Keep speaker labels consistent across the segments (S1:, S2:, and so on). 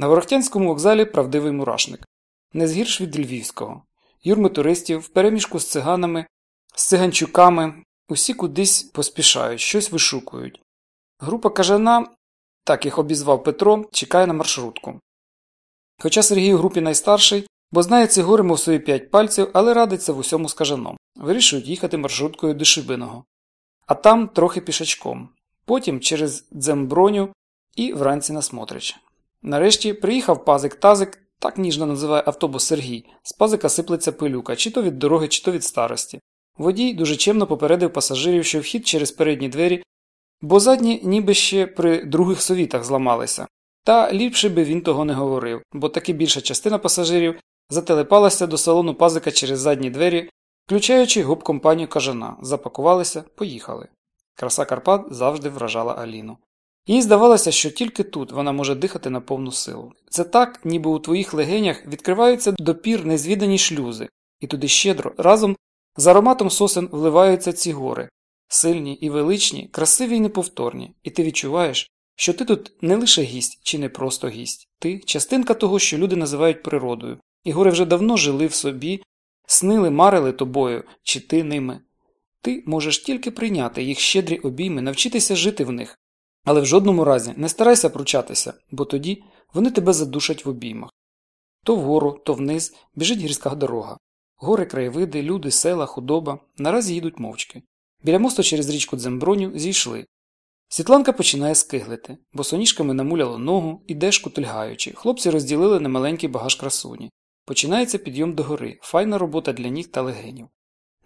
S1: На Ворохтянському вокзалі правдивий мурашник. Не згірш від львівського. Юрми туристів, в переміжку з циганами, з циганчуками, усі кудись поспішають, щось вишукують. Група кажана, так їх обізвав Петро, чекає на маршрутку. Хоча Сергій у групі найстарший, бо знає ці гори, мов свої п'ять пальців, але радиться в усьому з кажаном. Вирішують їхати маршруткою до Шибиного. А там трохи пішачком. Потім через Дземброню і вранці на Смотрич. Нарешті приїхав пазик-тазик, так ніжно називає автобус Сергій. З пазика сиплеться пилюка, чи то від дороги, чи то від старості. Водій дуже чемно попередив пасажирів, що вхід через передні двері, бо задні ніби ще при других совітах зламалися. Та ліпше би він того не говорив, бо таки більша частина пасажирів зателепалася до салону пазика через задні двері, включаючи гоп-компанію кажана, запакувалися, поїхали. Краса Карпат завжди вражала Аліну. Їй здавалося, що тільки тут вона може дихати на повну силу. Це так, ніби у твоїх легенях відкриваються допір незвідані шлюзи, і туди щедро разом з ароматом сосен вливаються ці гори, сильні і величні, красиві і неповторні, і ти відчуваєш, що ти тут не лише гість чи не просто гість, ти частинка того, що люди називають природою, і гори вже давно жили в собі, снили, марили тобою, чи ти ними. Ти можеш тільки прийняти їх щедрі обійми, навчитися жити в них, але в жодному разі не старайся пручатися, бо тоді вони тебе задушать в обіймах. То вгору, то вниз біжить гірська дорога. Гори, краєвиди, люди, села, худоба наразі їдуть мовчки. Біля мосту через річку Дземброню зійшли. Світланка починає скиглити, бо соніжками намуляло ногу і дешку тульгаючи. Хлопці розділили на маленький багаж красуні. Починається підйом до гори, файна робота для ніг та легенів.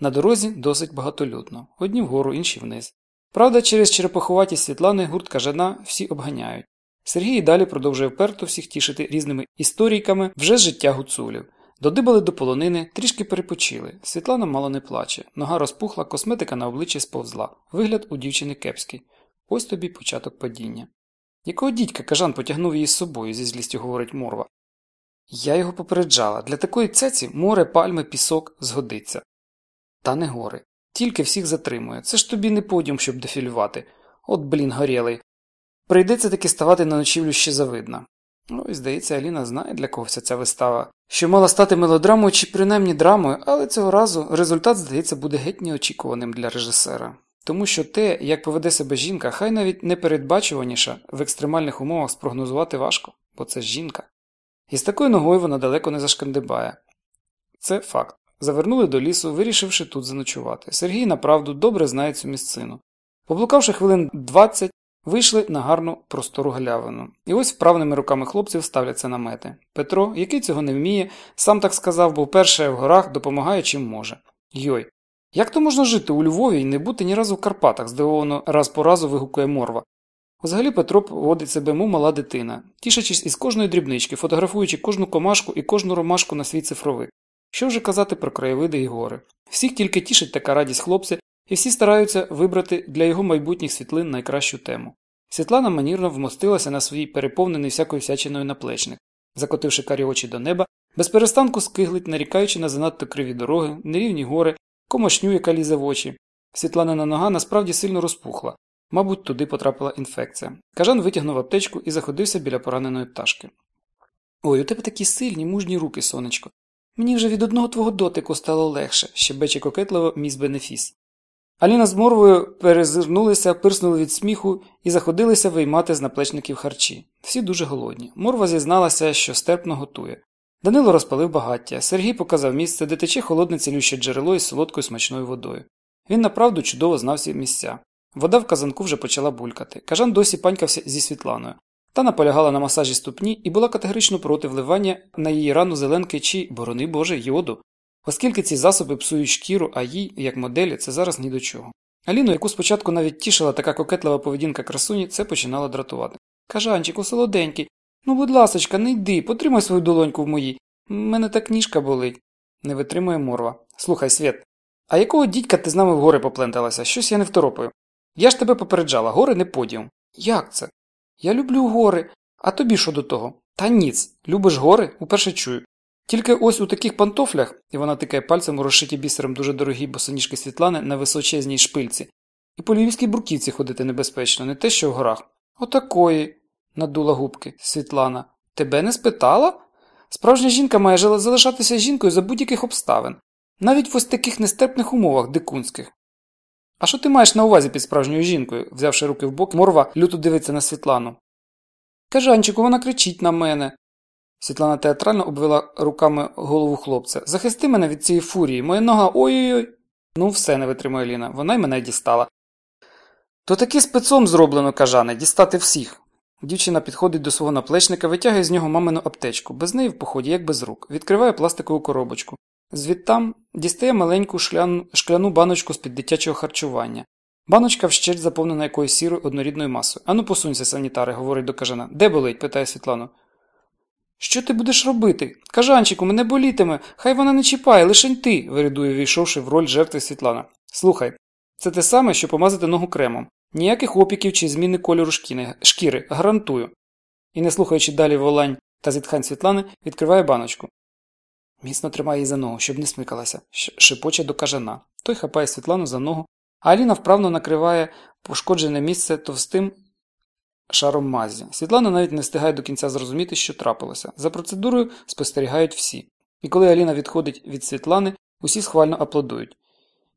S1: На дорозі досить багатолюдно, одні вгору, інші вниз. Правда, через черепахуватість Світлани гурт кажана всі обганяють. Сергій далі продовжує вперто всіх тішити різними історійками вже з життя гуцулів. Додибали до полонини, трішки перепочили. Світлана мало не плаче, нога розпухла, косметика на обличчі сповзла. Вигляд у дівчини кепський. Ось тобі початок падіння. Якого дідька кажан потягнув її з собою, зі злістю говорить морва. Я його попереджала для такої цеці море, пальми, пісок згодиться. Та не гори. Тільки всіх затримує. Це ж тобі не подіум, щоб дефілювати. От блін горілий. Прийдеться таки ставати на ночівлю ще завидно. Ну і здається, Аліна знає, для кого вся ця вистава, що мала стати мелодрамою чи принаймні драмою, але цього разу результат, здається, буде геть неочікуваним для режисера. Тому що те, як поведе себе жінка, хай навіть непередбачуваніша в екстремальних умовах спрогнозувати важко, бо це жінка. І з такою ногою вона далеко не зашкандибає. Це факт. Завернули до лісу, вирішивши тут заночувати. Сергій направду добре знає цю місцину. Поблукавши хвилин 20, вийшли на гарну простору галявину. І ось вправними руками хлопців ставляться намети. Петро, який цього не вміє, сам так сказав, бо вперше в горах допомагає чим може. Йой, як то можна жити у Львові і не бути ні разу в Карпатах, здивовано раз по разу вигукує морва. Взагалі Петро поводить себе мов мала дитина, тішачись із кожної дрібнички, фотографуючи кожну комашку і кожну ромашку на свій цифровик. Що вже казати про краєвиди і гори? Всіх тільки тішить така радість хлопця, і всі стараються вибрати для його майбутніх світлин найкращу тему. Світлана манірно вмостилася на свій переповнений всякою всячиною наплечник, закотивши карі очі до неба, без перестанку скиглить, нарікаючи на занадто криві дороги, нерівні гори, комошню, яка лізе в очі. Світланина нога насправді сильно розпухла, мабуть, туди потрапила інфекція. Кажан витягнув аптечку і заходився біля пораненої пташки. Ой, у тебе такі сильні, мужні руки, сонечко. Мені вже від одного твого дотику стало легше, щебече кокетливо міс Бенефіс. Аліна з морвою перезирнулися, пирснули від сміху і заходилися виймати з наплечників харчі. Всі дуже голодні. Морва зізналася, що стерпно готує. Данило розпалив багаття. Сергій показав місце, де тече холодне цілюще джерело із солодкою смачною водою. Він направду чудово знав всі місця. Вода в казанку вже почала булькати. Кажан досі панькався зі Світланою. Та наполягала на масажі ступні і була категорично проти вливання на її рану зеленки чи, борони Боже, йоду, оскільки ці засоби псують шкіру, а їй, як моделі, це зараз ні до чого. Аліну, яку спочатку навіть тішила така кокетлива поведінка красуні, це починало дратувати. Кажанчику, солоденький, ну, будь ласочка, не йди, потримай свою долоньку в моїй. Мене так ніжка болить. Не витримує морва. Слухай, Свєт, а якого дідька ти з нами в гори попленталася? Щось я не второпаю. Я ж тебе попереджала, гори не подіум. Як це? Я люблю гори, а тобі що до того? Та ніц, любиш гори, уперше чую. Тільки ось у таких пантофлях, і вона тикає пальцем у розшиті бісером дуже дорогі босоніжки Світлани на височезній шпильці, і по львівській бруківці ходити небезпечно, не те що в горах. Отакої, надула губки Світлана. Тебе не спитала? Справжня жінка має залишатися жінкою за будь-яких обставин, навіть в ось таких нестерпних умовах дикунських. А що ти маєш на увазі під справжньою жінкою? взявши руки в бок, морва люто дивиться на Світлану. Кажанчику, вона кричить на мене. Світлана театрально обвела руками голову хлопця. Захисти мене від цієї фурії, моя нога ой-ой-ой. Ну, все не витримує Ліна, вона й мене дістала. То таки спецом зроблено, кажане, дістати всіх. Дівчина підходить до свого наплечника, витягує з нього мамину аптечку, без неї в поході, як без рук, відкриває пластикову коробочку. Звідтам дістає маленьку шкляну, баночку з-під дитячого харчування. Баночка вщерть заповнена якоюсь сірою однорідною масою. Ану, посунься, санітари, говорить до кажана. Де болить? питає Світлану. Що ти будеш робити? Кажанчику, мене болітиме, хай вона не чіпає, лишень ти, вирядує, війшовши в роль жертви Світлана. Слухай, це те саме, що помазати ногу кремом. Ніяких опіків чи зміни кольору шкіри, шкіри, гарантую. І, не слухаючи далі волань та зітхань Світлани, відкриває баночку. Міцно тримає її за ногу, щоб не смикалася, шепоче до кажана. Той хапає Світлану за ногу, а Аліна вправно накриває пошкоджене місце товстим шаром мазі. Світлана навіть не встигає до кінця зрозуміти, що трапилося. За процедурою спостерігають всі. І коли Аліна відходить від Світлани, усі схвально аплодують.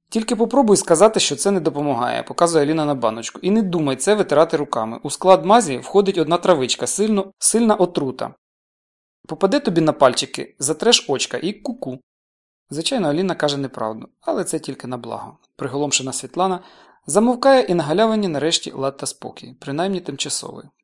S1: Тільки попробуй сказати, що це не допомагає, показує Аліна на баночку. І не думай це витирати руками. У склад мазі входить одна травичка, сильно, сильна отрута. Попаде тобі на пальчики, затреш очка і куку. Звичайно, Аліна каже неправду, але це тільки на благо. Приголомшена Світлана замовкає і на галявині нарешті лад та спокій, принаймні тимчасовий.